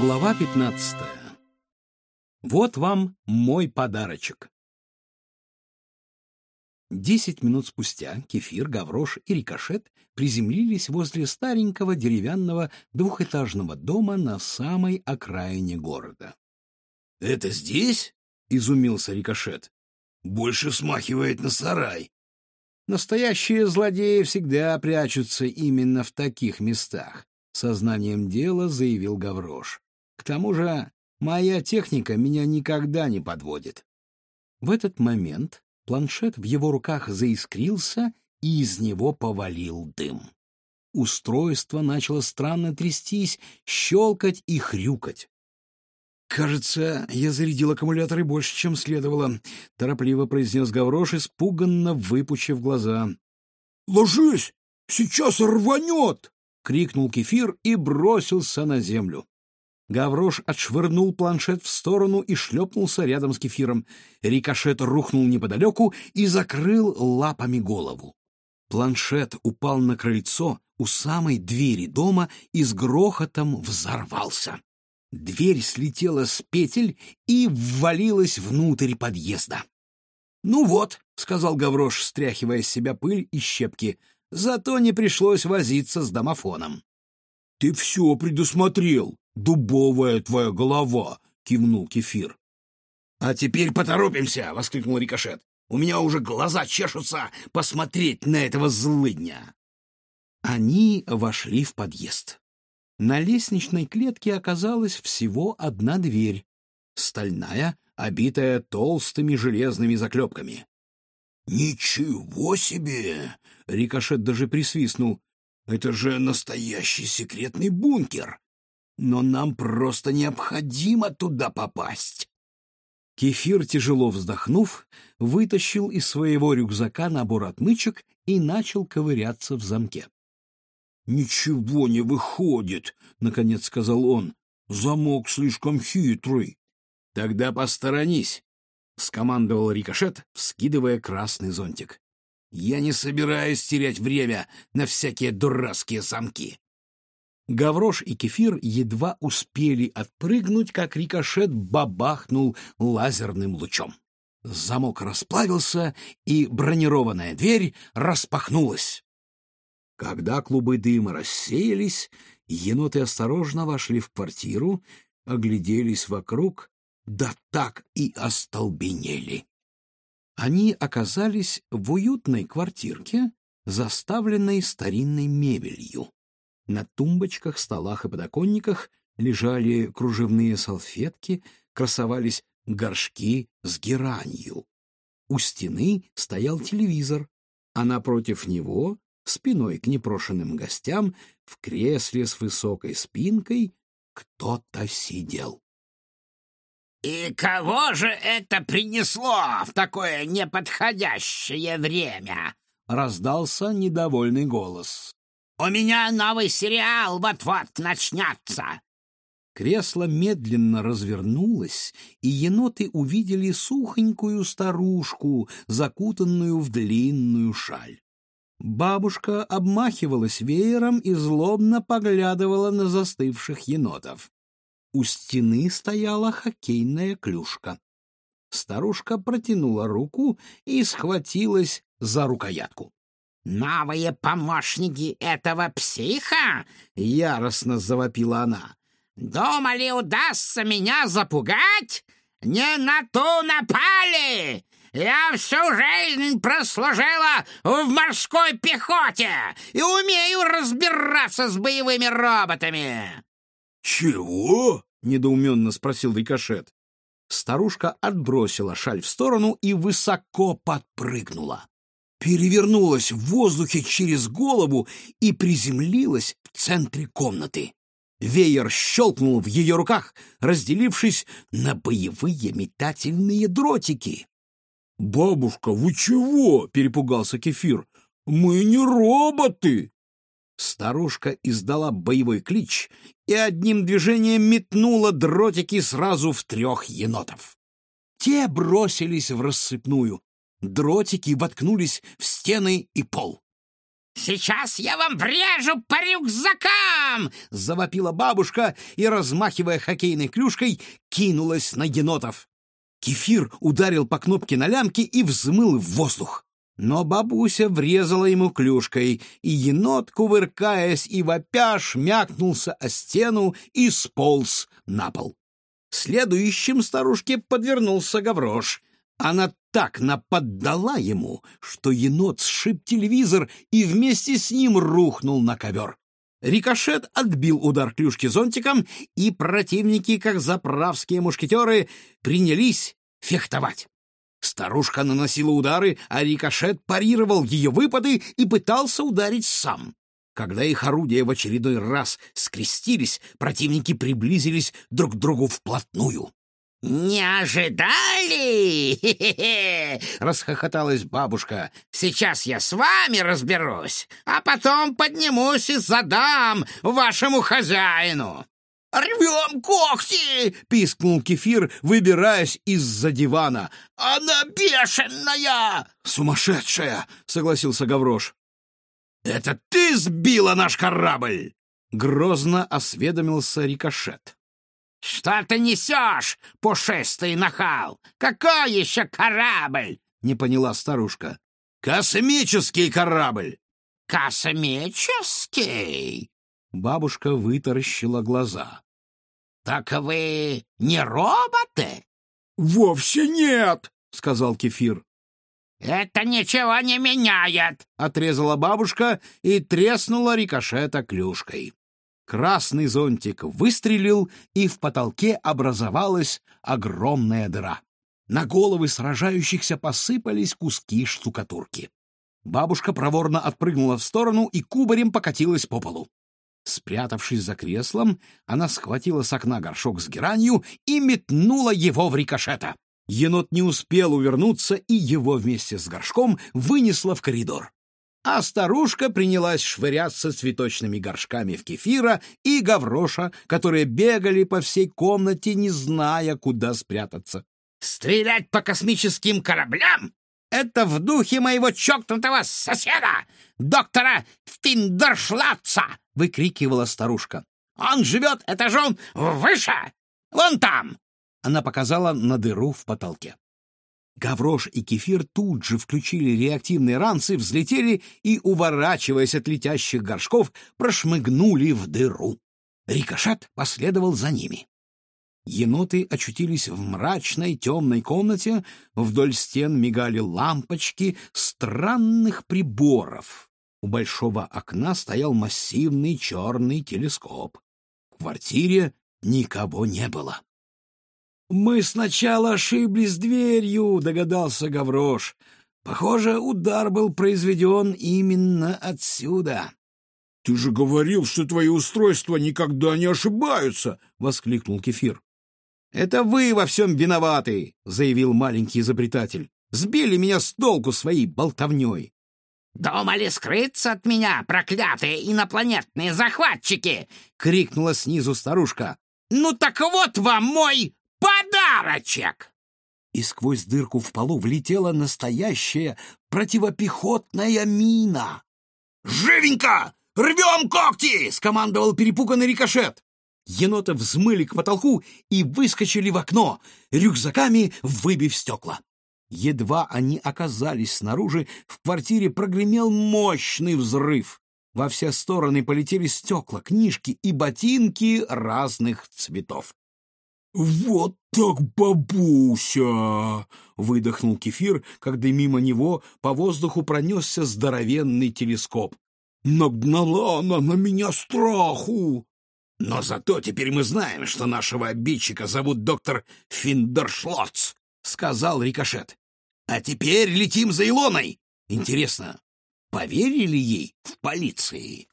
Глава 15. Вот вам мой подарочек. Десять минут спустя Кефир, Гаврош и Рикошет приземлились возле старенького деревянного двухэтажного дома на самой окраине города. — Это здесь? — изумился Рикошет. — Больше смахивает на сарай. Настоящие злодеи всегда прячутся именно в таких местах, — сознанием дела заявил Гаврош. К тому же моя техника меня никогда не подводит. В этот момент планшет в его руках заискрился, и из него повалил дым. Устройство начало странно трястись, щелкать и хрюкать. «Кажется, я зарядил аккумуляторы больше, чем следовало», — торопливо произнес Гаврош, испуганно выпучив глаза. «Ложись! Сейчас рванет!» — крикнул Кефир и бросился на землю. Гаврош отшвырнул планшет в сторону и шлепнулся рядом с кефиром. Рикошет рухнул неподалеку и закрыл лапами голову. Планшет упал на крыльцо у самой двери дома и с грохотом взорвался. Дверь слетела с петель и ввалилась внутрь подъезда. «Ну вот», — сказал Гаврош, стряхивая с себя пыль и щепки, — «зато не пришлось возиться с домофоном». «Ты все предусмотрел», «Дубовая твоя голова!» — кивнул Кефир. «А теперь поторопимся!» — воскликнул Рикошет. «У меня уже глаза чешутся посмотреть на этого злыдня!» Они вошли в подъезд. На лестничной клетке оказалась всего одна дверь, стальная, обитая толстыми железными заклепками. «Ничего себе!» — Рикошет даже присвистнул. «Это же настоящий секретный бункер!» Но нам просто необходимо туда попасть. Кефир, тяжело вздохнув, вытащил из своего рюкзака набор отмычек и начал ковыряться в замке. «Ничего не выходит», — наконец сказал он. «Замок слишком хитрый». «Тогда посторонись», — скомандовал Рикошет, вскидывая красный зонтик. «Я не собираюсь терять время на всякие дурацкие замки». Гаврош и Кефир едва успели отпрыгнуть, как рикошет бабахнул лазерным лучом. Замок расплавился, и бронированная дверь распахнулась. Когда клубы дыма рассеялись, еноты осторожно вошли в квартиру, огляделись вокруг, да так и остолбенели. Они оказались в уютной квартирке, заставленной старинной мебелью. На тумбочках, столах и подоконниках лежали кружевные салфетки, красовались горшки с геранью. У стены стоял телевизор, а напротив него, спиной к непрошенным гостям, в кресле с высокой спинкой кто-то сидел. «И кого же это принесло в такое неподходящее время?» — раздался недовольный голос. У меня новый сериал вот-вот начнется!» Кресло медленно развернулось, и еноты увидели сухонькую старушку, закутанную в длинную шаль. Бабушка обмахивалась веером и злобно поглядывала на застывших енотов. У стены стояла хоккейная клюшка. Старушка протянула руку и схватилась за рукоятку. «Новые помощники этого психа?» — яростно завопила она. «Думали, удастся меня запугать? Не на ту напали! Я всю жизнь прослужила в морской пехоте и умею разбираться с боевыми роботами!» «Чего?» — недоуменно спросил Рикошет. Старушка отбросила шаль в сторону и высоко подпрыгнула перевернулась в воздухе через голову и приземлилась в центре комнаты. Веер щелкнул в ее руках, разделившись на боевые метательные дротики. «Бабушка, вы чего?» — перепугался Кефир. «Мы не роботы!» Старушка издала боевой клич и одним движением метнула дротики сразу в трех енотов. Те бросились в рассыпную, Дротики воткнулись в стены и пол. Сейчас я вам врежу по рюкзакам!» — завопила бабушка и, размахивая хоккейной клюшкой, кинулась на енотов. Кефир ударил по кнопке на лямке и взмыл в воздух. Но бабуся врезала ему клюшкой, и енот, кувыркаясь и вопя, шмякнулся о стену и сполз на пол. Следующим старушке подвернулся гаврош. Она так наподдала ему, что енот сшиб телевизор и вместе с ним рухнул на ковер. Рикошет отбил удар клюшки зонтиком, и противники, как заправские мушкетеры, принялись фехтовать. Старушка наносила удары, а рикошет парировал ее выпады и пытался ударить сам. Когда их орудия в очередной раз скрестились, противники приблизились друг к другу вплотную. «Не ожидали?» — расхохоталась бабушка. «Сейчас я с вами разберусь, а потом поднимусь и задам вашему хозяину». «Рвем когти!» — пискнул Кефир, выбираясь из-за дивана. «Она бешеная!» «Сумасшедшая!» — согласился Гаврош. «Это ты сбила наш корабль!» — грозно осведомился Рикошет. «Что ты несешь, пушистый нахал? Какой еще корабль?» — не поняла старушка. «Космический корабль!» «Космический?» Бабушка вытаращила глаза. «Так вы не роботы?» «Вовсе нет!» — сказал Кефир. «Это ничего не меняет!» — отрезала бабушка и треснула рикошета клюшкой. Красный зонтик выстрелил, и в потолке образовалась огромная дыра. На головы сражающихся посыпались куски штукатурки. Бабушка проворно отпрыгнула в сторону и кубарем покатилась по полу. Спрятавшись за креслом, она схватила с окна горшок с геранью и метнула его в рикошета. Енот не успел увернуться, и его вместе с горшком вынесло в коридор а старушка принялась швыряться цветочными горшками в кефира и гавроша, которые бегали по всей комнате, не зная, куда спрятаться. «Стрелять по космическим кораблям? Это в духе моего чокнутого соседа, доктора Финдершлатца!» — выкрикивала старушка. «Он живет этажом выше! Вон там!» Она показала на дыру в потолке. Гаврош и Кефир тут же включили реактивные ранцы, взлетели и, уворачиваясь от летящих горшков, прошмыгнули в дыру. Рикошет последовал за ними. Еноты очутились в мрачной темной комнате, вдоль стен мигали лампочки странных приборов. У большого окна стоял массивный черный телескоп. В квартире никого не было. «Мы сначала ошиблись дверью», — догадался Гаврош. «Похоже, удар был произведен именно отсюда». «Ты же говорил, что твои устройства никогда не ошибаются!» — воскликнул Кефир. «Это вы во всем виноваты!» — заявил маленький изобретатель. «Сбили меня с толку своей болтовней!» «Думали скрыться от меня, проклятые инопланетные захватчики!» — крикнула снизу старушка. «Ну так вот вам мой Подарочек!» И сквозь дырку в полу влетела настоящая противопехотная мина. «Живенько! Рвем когти!» — скомандовал перепуганный рикошет. Еноты взмыли к потолку и выскочили в окно, рюкзаками выбив стекла. Едва они оказались снаружи, в квартире прогремел мощный взрыв. Во все стороны полетели стекла, книжки и ботинки разных цветов. «Вот так бабуся!» — выдохнул Кефир, когда мимо него по воздуху пронесся здоровенный телескоп. «Нагнала она на меня страху!» «Но зато теперь мы знаем, что нашего обидчика зовут доктор Финдершлоц», — сказал Рикошет. «А теперь летим за Илоной. Интересно, поверили ей в полиции?»